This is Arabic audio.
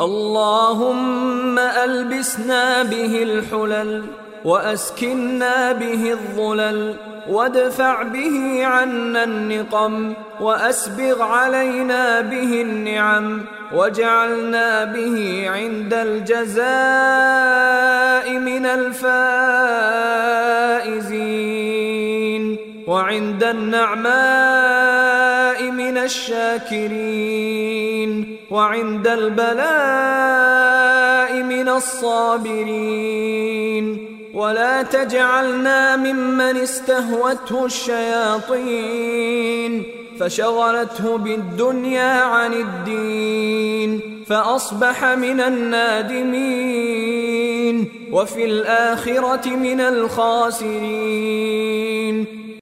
اللهم ألبسنا به الحلل واسكنا به الظلل وادفع به عنا النقم وأسبغ علينا به النعم واجعلنا به عند الجزاء من الفائزين وعند النعماء من الشاكرين وعند البلاء من الصابرين. ولا تجعلنا ممن استهوته الشياطين. فشغلته بالدنيا عن الدين. فأصبح من النادمين. وفي الآخرة من الخاسرين.